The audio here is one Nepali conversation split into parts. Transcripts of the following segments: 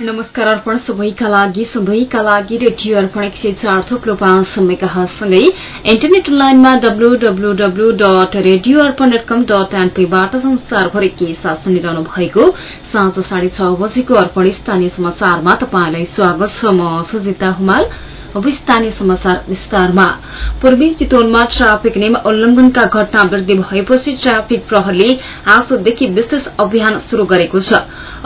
नमस्कार अर्पण सबैका लागि सबैका लागि रेडियो अर्पण एक सय चार थोप्लो पाँच समयकासँगै इन्टरनेट लाइनमा W W W dot radio Arpan dot com dot एनपीबाट संसारभरि के साथ सुनिरहनु भएको साँझ साढे छ बजेको अर्पण स्थानीय समाचारमा तपाईँलाई स्वागत छ। म सुजिता हुमाल पूर्वी चितवनमा ट्राफिक नियम उल्लंघनका घटना वृद्धि भएपछि ट्राफिक प्रहरले आजदेखि विशेष अभियान शुरू गरेको छ।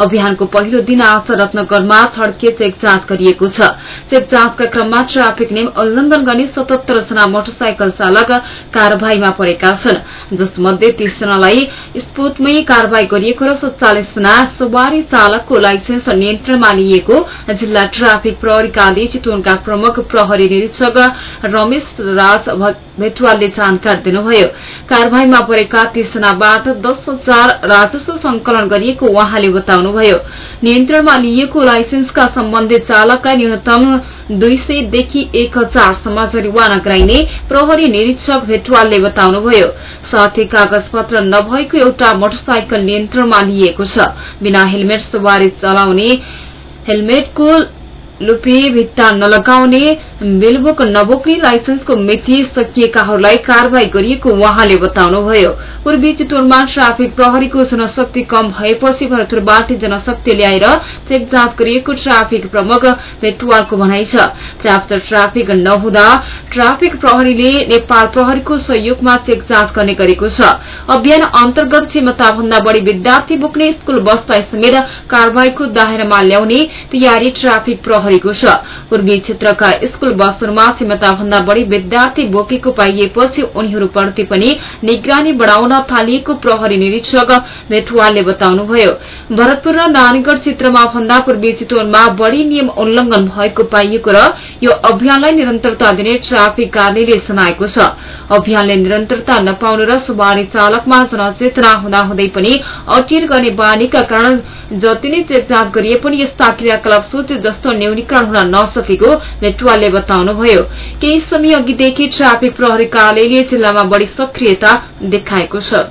अभियानको पहिलो दिन आज रत्नगरमा छड्के चेक जाँच गरिएको छ। चेक जाँचका क्रममा ट्राफिक नियम उल्लंघन गर्ने सतहत्तर जना मोटरसाइकल चालक कार्यवाहीमा परेका छन्। जसमध्ये तीस जनालाई स्पोटमै कार्यवाही गरिएको र सत्तालिस जना सवारी चालकको लाइसेन्स नियन्त्रणमा लिएको जिल्ला ट्राफिक प्रहरीकाले चितवनका प्रमुख प्रहरी निरीक्षक रमेश राज भेटवालले जानकारी दिनुभयो कार्यवाहीमा परेका तीसजनाबाट दस हजार राजस्व संकलन गरिएको उहाँले बताउनुभयो नियन्त्रणमा लिएको लाइसेन्सका सम्बन्धित चालकलाई न्यूनतम दुई सयदेखि एक हजारसम्म जरिवाना गराइने प्रहरी निरीक्षक भेटवालले बताउनुभयो साथै कागज पत्र नभएको एउटा मोटरसाइकल नियन्त्रणमा लिएको छ बिना हेलमेट सवारी चलाउने हेलमेटको लुपी भित्ता नलगाउने बेलबुक नबोक्ने लाइसेन्सको मिति सकिएकाहरूलाई कार्यवाही गरिएको उहाँले बताउनुभयो। पूर्वी चितवनमा ट्राफिक प्रहरीको जनशक्ति कम भएपछि भरतपुरबाट जनशक्ति ल्याएर चेक जाँच गरिएको ट्राफिक प्रमुख भेटवालको भनाइ छ। ट्राफिक नहुँदा ट्राफिक प्रहरीले नेपाल प्रहरीको सहयोगमा चेक जाँच गर्ने गरेको छ। अभियान अन्तर्गत क्षमताभन्दा बढ़ी विद्यार्थी बोक्ने स्कूल बसलाई समेत कार्यवाहीको दायरामा ल्याउने तयारी ट्राफिक प्रहरीको छ। पूर्वी क्षेत्रका स्कूल बसहरूमा क्षमताभन्दा बढ़ी विद्यार्थी बोकेको पाइएपछि उनीहरूप्रति पनि निगरानी बढ़ाउन थालिएको प्रहरी निरीक्षक भेटवालले बताउनुभयो। भरतपुर र नानीगढ़ क्षेत्रमा भन्दा पूर्वी चितवनमा बढ़ी नियम उल्लंघन भएको पाइएको र यो अभियानलाई निरन्तरता दिने ट्राफिक कार्यालयले जनाएको छ। अभियानले निरन्तरता नपाउनु र सवारी चालकमा जनचेतना हुँदाहुँदै पनि अटेर गर्ने बानीका कारण जति नै जाँच गरिए पनि यस्ता क्रियाकलाप सोचे जस्तो न्यूनीकरण हुन नसकेको भेटवालले बताउनुभयो। केही समय अघिदेखि ट्राफिक प्रहरी कार्यालयले जिल्लामा बढ़ी सक्रियता देखाएको छ।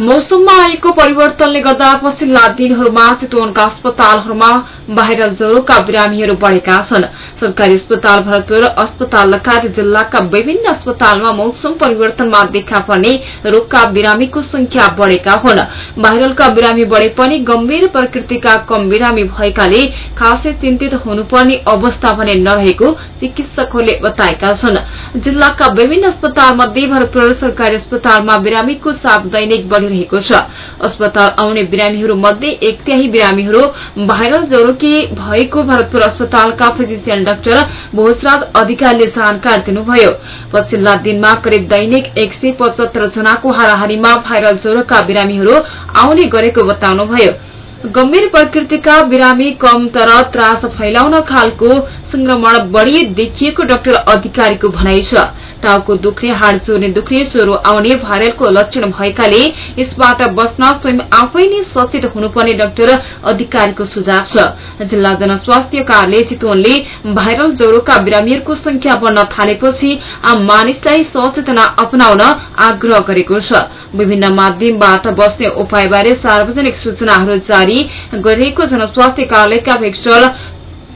मौसममा आएको परिवर्तनले गर्दा पछिल्ला दिनहरूमा चितवनका अस्पतालहरूमा भाइरल ज्वरोका बिरामीहरू बढ़ेका छन्। सरकारी अस्पताल भरतपुर अस्पताल लगायत जिल्लाका विभिन्न अस्पतालमा मौसम परिवर्तनमा देखा पर्ने रोगका बिरामीको संख्या बढ़ेका हुन्। भाइरलका बिरामी बढ़े पनि गम्भीर प्रकृतिका कम बिरामी भएकाले खासै चिन्तित हुनुपर्ने अवस्था भने नरहेको चिकित्सकहरूले बताएका छन्। जिल्लाका विभिन्न अस्पताल मध्ये भरतपुर सरकारी अस्पतालमा बिरामीको साप दैनिक बढ़िरहेको छ। अस्पताल आउने बिरामीहरू मध्ये एक त्याही बिरामीहरू भाइरल ज्वरोकी भएको भरतपुर अस्पतालका फिजिसियन डाक्टर भोजराज अधिकारीले जानकारी दिनुभयो। पछिल्ला दिनमा करिब दैनिक एक सय पचहत्तर जनाको हाराहारीमा भाइरल ज्वरोका बिरामीहरू आउने गरेको बताउनुभयो। गम्भीर प्रकृतिका बिरामी कम तर त्रास फैलाउन खालको संक्रमण बढ़ी देखिएको डाक्टर अधिकारीको भनाइ छ। टाउको दुख्ने हाड जोर्ने दुख्ने ज्वरो आउने भाइरलको लक्षण भएकाले यसबाट बच्न स्वयं आफै नै सचेत हुनुपर्ने डाक्टर अधिकारीको सुझाव छ। जिल्ला जनस्वास्थ्य कार्यालय चितवनले भाइरल ज्वरोका बिरामीहरूको संख्या बढ़न थालेपछि आम मानिसलाई सचेतना अपनाउन आग्रह गरेको छ। विभिन्न माध्यमबाट बस्ने उपायबारे सार्वजनिक सूचनाहरू जारी गरिरहेको जनस्वास्थ्य कार्यालयका भेक्चर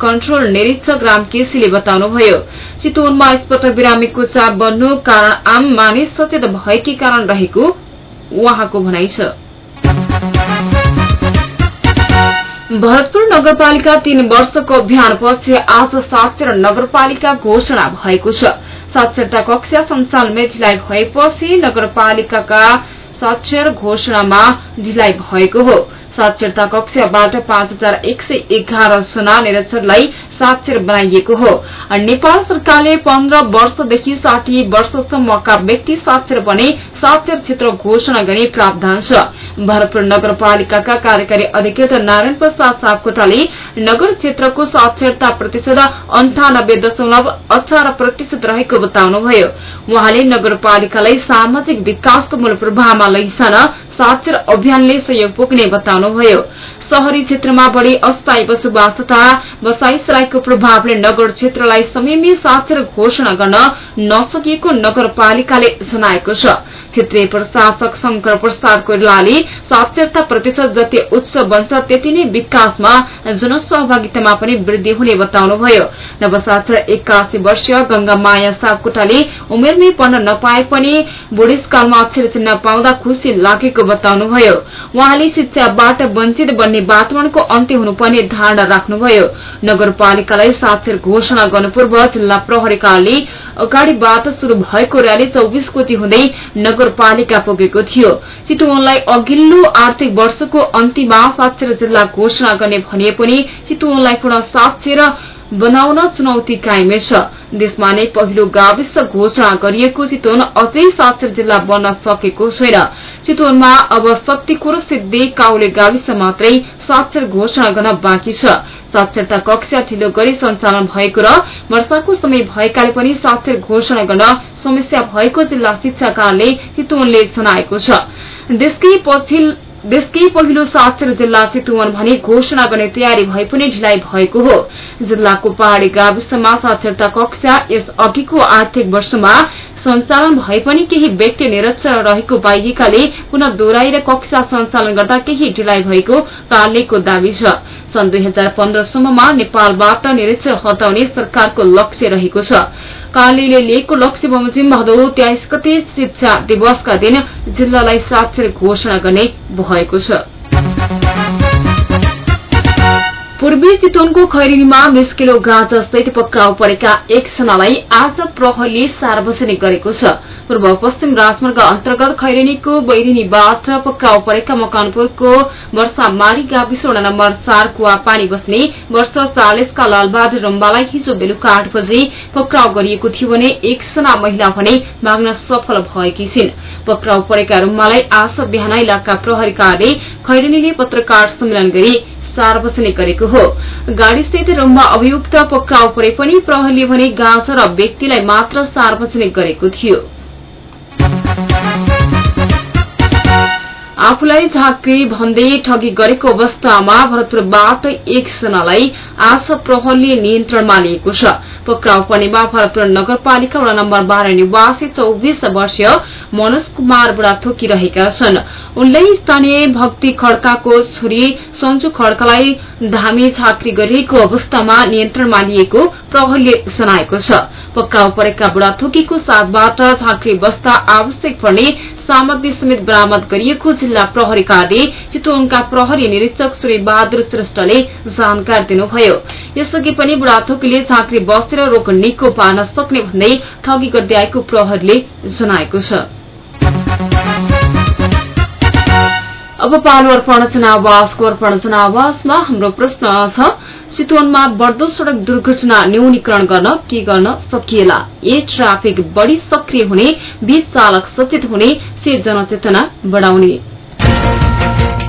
कन्ट्रोल निरीक्षक राम केसीले बताउनुभयो। चितवनमा यसपटक बिरामीको चाप बढ्नु कारण आम मानिस सचेत भएकै कारण रहेको उहाँको भनाइ छ। भरतपुर नगरपालिका तीन वर्षको अभियानपछि आज साक्षर नगरपालिका घोषणा भएको छ। साक्षरता कक्षा सञ्चालन ढिलाइ भएपछि नगरपालिकाका साक्षर घोषणामा ढिलाइ भएको हो। साक्षरता कक्षाबाट पाँच हजार एक सय एघार जना निरक्षरलाई साक्षर बनाइएको हो। नेपाल सरकारले पन्ध्र वर्षदेखि साठी वर्षसम्मका व्यक्ति साक्षर बने साक्षर क्षेत्र घोषणा गर्ने प्रावधान छ। भरतपुर नगरपालिकाका कार्यकारी अधिकृत नारायण प्रसाद सापकोटाले नगर क्षेत्रको साक्षरता प्रतिशत अन्ठानब्बे दशमलव अठार प्रतिशत रहेको बताउनुभयो। उहाँले नगरपालिकालाई सामाजिक विकासको मूल प्रभावमा लैजान साक्षर अभियानले सहयोग पुग्ने बताउनुभयो। शहरी क्षेत्रमा बढ़ी अस्थायी बसोबास तथा बसाईसराईको प्रभावले नगर क्षेत्रलाई समयमै साक्षर घोषणा गर्न नसकिएको नगरपालिकाले जनाएको छ। क्षेत्रीय प्रशासक शंकर प्रसाद कोइरालाले साक्षरता प्रतिशत जति उच्च बन्छ त्यति नै विकासमा जनसहभागितामा पनि वृद्धि हुने बताउनुभयो। नवसाक्षर एक्कासी वर्षीय गंगा माया सापकोटाले उमेरमै पढ्न नपाए पनि बुढेसकालमा अक्षर चिन्ह पाउँदा खुशी लागेको बताउनुभयो। उहाँले शिक्षाबाट वञ्चित बन्ने वातावरणको अन्त्य हुनुपर्ने धारणा राख्नुभयो। नगरपालिकालाई साक्षर घोषणा गर्नु पूर्व जिल्ला प्रहरीकाले अगाडिबाट शुरू भएको र्याली चौबिस कोटी हुँदै नगरपालिका पुगेको थियो। चितवनलाई अघिल्लो आर्थिक वर्षको अन्तिममा साक्षर जिल्ला घोषणा गर्ने भनिए पनि चितवनलाई पुनः साक्षर बनाउन चुनौती कायमै छ। देशमा नै पहिलो गाविस घोषणा गरिएको चितवन अझै साक्षर जिल्ला बन्न सकेको छैन। चितवनमा अब शक्तिखोर सिद्धि काउले गाविस मात्रै साक्षर घोषणा गर्न बाँकी छ। साक्षरता कक्षा ढिलो गरी सञ्चालन भएको र वर्षाको समय भएकाले पनि साक्षर घोषणा गर्न समस्या भएको जिल्ला शिक्षा कारणले चितवनले जनाएको छ। देशकै पहिलो साक्षर जिल्ला चितवन भने घोषणा गर्ने तयारी भए पनि ढिलाइ भएको हो। जिल्लाको पहाड़ी गाविसमा साक्षरता कक्षा यस अघिको आर्थिक वर्षमा सञ्चालन भए पनि केही व्यक्ति निरक्षर रहेको पाइएकाले पुनः दोहोऱ्याएर कक्षा सञ्चालन गर्दा केही ढिलाइ भएको कार्यालयको दावी छ। सन् दुई हजार पन्ध्रसम्ममा नेपालबाट निरक्षर हटाउने सरकारको लक्ष्य रहेको छ। कार्यालयले लिएको लक्ष्य बमोजिम भदौ तेइस गते शिक्षा दिवसका दिन जिल्लालाई साक्षर घोषणा गर्ने भएको छ। पूर्वी चितवनको खैरिनीमा बीस किलो गाँजा सहित पक्राउ परेका एकजनालाई आज प्रहरीले सार्वजनिक गरेको छ। पूर्व पश्चिम राजमार्ग अन्तर्गत खैरेनीको बैरिनीबाट पक्राउ परेका मकनपुरको वर्षामारी गाविस नम्बर चार कुवा पानी बस्ने वर्ष चालिसका लालबहादुर रम्बालाई हिजो बेलुका आठ बजे पक्राउ गरिएको थियो भने एकजना महिला भने माग्न सफल भएकी छिन्। पक्राउ परेका रुम्बालाई आज बिहान इलाका प्रहरीकारले खैरेनीले पत्रकार सम्मेलन गरी सार्वजनिक गरेको हो। गाड़ीसहित रूममा अभियुक्त पक्राउ परे पनि प्रहरीले भने गाँजा र व्यक्तिलाई मात्र सार्वजनिक गरेको थियो। आफूलाई झाँक्री भन्दै ठगी गरेको अवस्थामा भरतपुरबाट एकजनालाई आज प्रहरीले नियन्त्रणमा लिएको छ। पक्राउ पर्नेमा भरतपुर नगरपालिका वडा नम्बर बाह्र निवासी चौबिस वर्षीय मनोज कुमार बुढाथोकी रहेका छन्। उनले स्थानीय भक्ति खड्काको छोरी सञ्जु खड्कालाई धामी झाँक्री गरिएको अवस्थामा नियन्त्रणमा लिएको प्रहरीले जनाएको छ। पक्राउ परेका बुढाथोकीको साथबाट झाँक्री बस्दा आवश्यक पर्ने सामग्री समेत बरामद गरिएको जिल्ला प्रहरी कार्य चितवनका प्रहरी निरीक्षक श्री बहादुर श्रेष्ठले जानकारी दिनुभयो। यसअघि पनि बुढाथोकीले झाँक्री बसेर रोग निको पार्न सक्ने भन्दै ठगी गर्दै आएको प्रहरीले जनाएको छ। अब पालो अर्पण जनावासको अर्पण जनावासमा हाम्रो प्रश्न छ चितवनमा बढ़दो सड़क दुर्घटना न्यूनीकरण गर्न के गर्न सकिएला? ए ट्राफिक बढ़ी सक्रिय हुने बी चालक सचेत हुने से जनचेतना बढ़ाउने?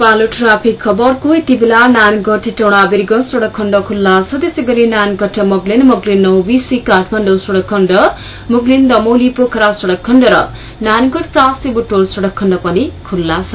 पालो ट्राफिक खबरको यति बेला नानगढ टोडा बिर्ग सड़क खण्ड खुल्ला छ त्यसै गरी नानगढ मोगलिन मोगलिन नौबिसी काठमाडौँ सड़क खण्ड मोगलिन दमोली पोखरा सड़क खण्ड र नानगढ प्रासी बुटोल सड़क खण्ड पनि खुल्ला छ।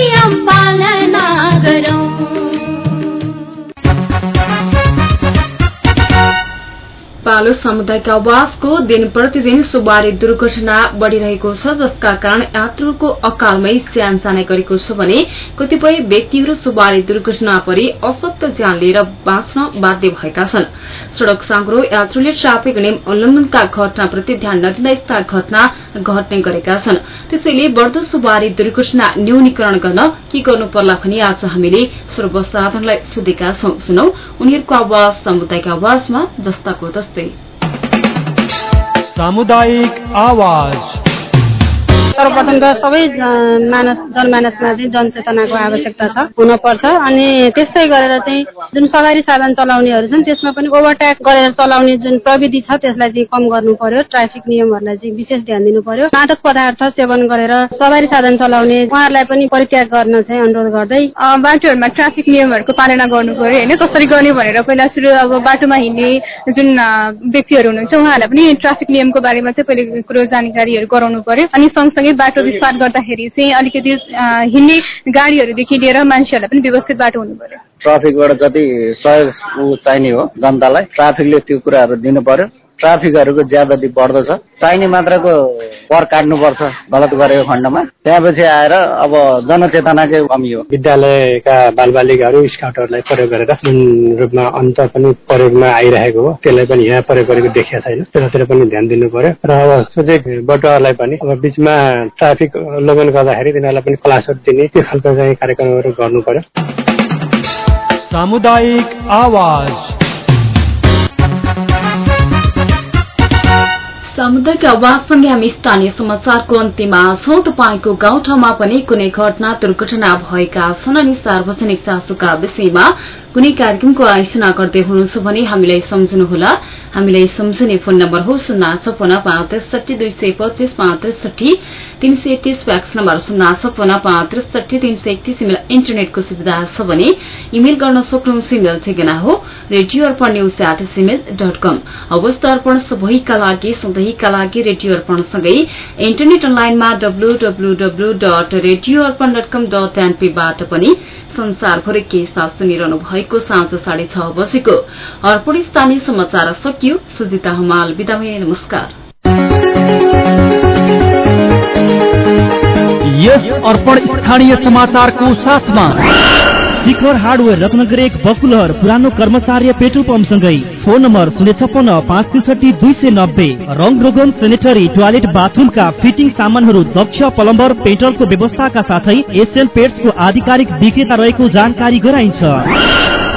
पालो सामुदायिक आवासको दिन प्रतिदिन सुबारी दुर्घटना बढ़िरहेको छ जसका कारण यात्रुको अकालमै ज्यान जाने गरेको छ भने कतिपय व्यक्तिहरू सुबारी दुर्घटना परि असक्त ज्यान लिएर बाँच्न बाध्य भएका छन्। सड़क साँग्रो यात्रुले ट्राफिक नियम उल्लंघनका घटनाप्रति ध्यान नदिँदा यस्ता घटना घट्ने गरेका छन्। त्यसैले बढ़दो सुबारी दुर्घटना न्यूनीकरण गर्न के गर्नु पर्ला भनी आज हामीले सर्वसाधारणलाई सोधेका छौं। सुनौ उनीहरूको आवाज सामुदायिक आवाजमा जस्ताको तस्तै। सामुदायिक आवाज। सर्वप्रथम त सबै मानस जनमानसमा चाहिँ जनचेतनाको आवश्यकता छ हुनपर्छ। अनि त्यस्तै गरेर चाहिँ जुन सवारी साधन चलाउनेहरू छन् त्यसमा पनि ओभरट्याक गरेर चलाउने जुन प्रविधि छ त्यसलाई चाहिँ कम गर्नु पर्यो। ट्राफिक नियमहरूलाई चाहिँ विशेष ध्यान दिनु पर्यो। मादक पदार्थ सेवन गरेर सवारी साधन चलाउने उहाँहरूलाई पनि परित्याग गर्न चाहिँ अनुरोध गर्दै बाटोहरूमा ट्राफिक नियमहरूको पालना गर्नु पर्यो होइन? कसरी गर्ने भनेर पहिला सुरु अब बाटोमा हिँड्ने जुन व्यक्तिहरू हुनुहुन्छ उहाँहरूलाई पनि ट्राफिक नियमको बारेमा चाहिँ पहिले कुरो जानकारीहरू गराउनु पर्यो। अनि सँगसँगै बाटो विस्तार गर्दाखेरि चाहिँ अलिकति हिँड्ने गाडीहरूदेखि लिएर मान्छेहरूलाई पनि व्यवस्थित बाटो हुनु पर्यो। ट्राफिकबाट जति सहयोग चाहिने हो जनतालाई ट्राफिकले त्यो कुराहरू दिनु पर्यो। ट्राफिकहरूको ज्यादती बढ्दछ। चाहिने मात्राको कर काट्नुपर्छ गलत गरेको खण्डमा। त्यहाँपछि आएर अब जनचेतनाकै कमी हो। विद्यालयका बालबालिकाहरू स्काउटहरूलाई प्रयोग गरेर जुन रूपमा अन्त पनि प्रयोगमा आइरहेको हो त्यसलाई पनि यहाँ प्रयोग गरेको देखिया छैन। त्यतातिर पनि ध्यान दिनु पर्यो। र अब सोचे बटुवालाई पनि अब बिचमा ट्राफिक उल्लङ्घन गर्दाखेरि तिनीहरूलाई पनि क्लासहरू दिने त्यो खालको चाहिँ कार्यक्रमहरू गर्नु पर्यो। सामुदायिक आवाज। सामुदायिक आवाजसँगै हामी स्थानीय समाचारको अन्त्यमा छौं। तपाईँको गाउँठाउँमा पनि कुनै घटना दुर्घटना भएका छन् अनि सार्वजनिक चासोका विषयमा कुनै कार्यक्रमको आयोजना गर्दै हुनुहुन्छ भने हामीलाई सम्झनुहोला। हामीलाई सम्झने फोन नम्बर हो शून्य छपन्न पाँच त्रिसठी दुई सय पच्चिस पाँच त्रिसठी तीन सय एकतीस फ्याक्स नम्बर शून्य छपन्न पाँच त्रिसठी तीन सय एकतीस इमेल इन्टरनेटको सुविधा छ भने इमेल गर्न सक्नुहुन्छ इमेल ठेगाना हो। Radio Arpan news at Gmail dot com अवस्था अर्पण सबैका लागि सधैँका लागि रेडियो अर्पणसँगै इन्टरनेट अनलाइनमा W W W dot radio Arpan dot com dot एनपीबाट पनि संसारभरि के साथ सुनिरहनु भएको साँझ साढे छ बजेको अर्पण स्थानीय समाचार सकियो सुजिता हमाल भए नमस्कार यस अर्पण स्थानीय समाचारको साथमा शिखर हार्डवेयर रत्नगर एक बकुलहर पुरानो कर्मचार्य पेट्रोल पम्पसँगै फोन नम्बर शून्य छप्पन्न पाँच त्रिसठी दुई सय नब्बे रङ रोगन सेनेटरी टोयलेट बाथरूमका फिटिङ सामानहरू दक्ष प्लम्बर पेट्रोलको व्यवस्थाका साथै एसएल पेट्सको आधिकारिक विक्रेता रहेको जानकारी गराइन्छ।